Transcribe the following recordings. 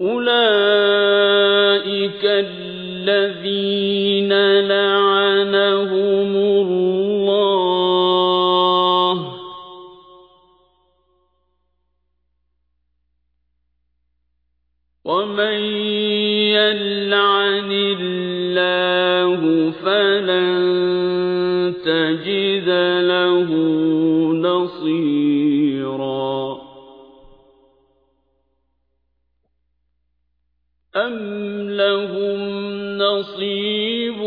أُولَٰئِكَ الَّذِينَ لَعَنَهُمُ اللَّهُ ۖ وَمَن يَلْعَنِ اللَّهُ فَلَن تَجِدَ لَهُ نَصِيرًا أَمْ لَهُمْ نَصِيبٌ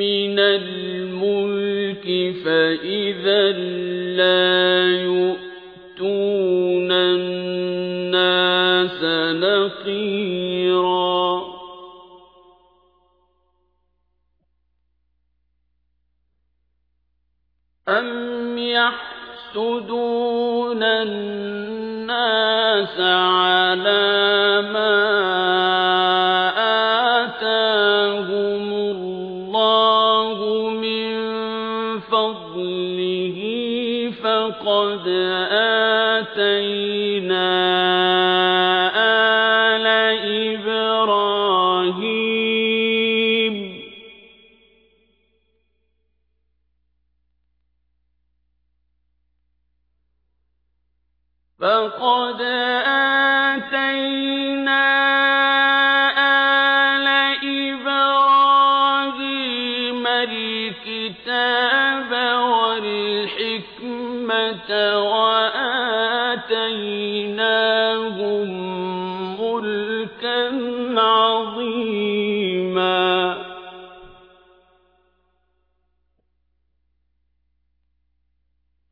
مِّنَ الْمُلْكِ فَإِذًا لَّا يُؤْتُونَ النَّاسَ نَقِيرًا أَمْ يَحْسُدُونَ النَّاسَ عَلَىٰ مَا آتَيْنَا آلَ إِبْرَاهِيمَ الْكِتَابَ وَالْحِكْمَةَ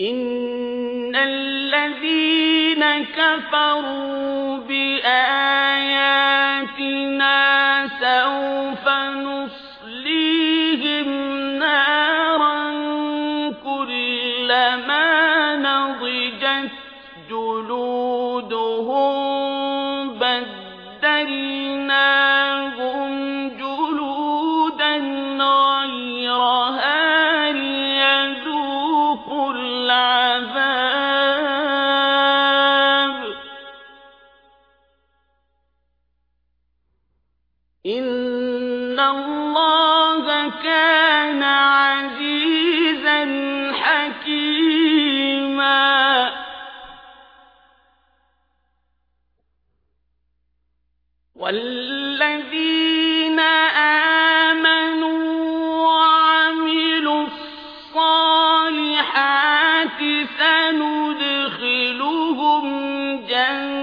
إِنَّ الَّذِينَ كَفَرُوا بِآيَاتِنَا سَوْفَ نُصْلِيهِمْ نَارًا كُلَّمَا إِنَّ اللَّهَ كَانَ عَزِيزًا حَكِيمًا وَالَّذِينَ آمَنُوا وَعَمِلُوا الصَّالِحَاتِ سَنُدْخِلُهُمْ جَنَّاتٍ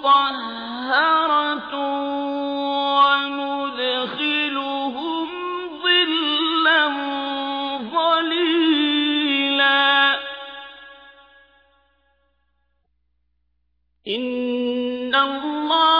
مُّطَهَّرَةٌ وَنُدْخِلُهُمْ ظِلًّا ظَلِيلًا. إِنَّ اللَّهَ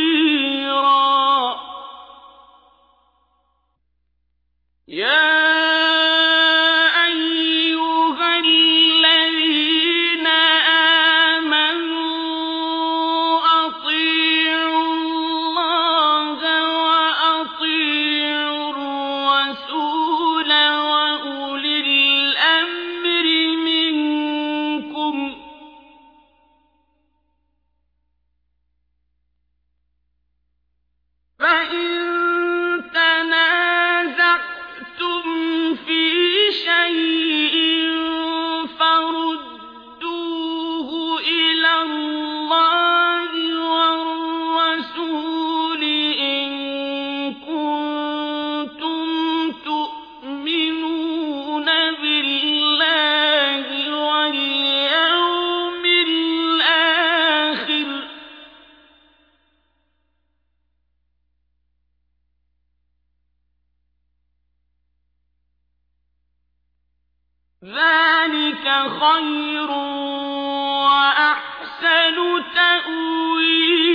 ذلك خير وأحسن تأويلاً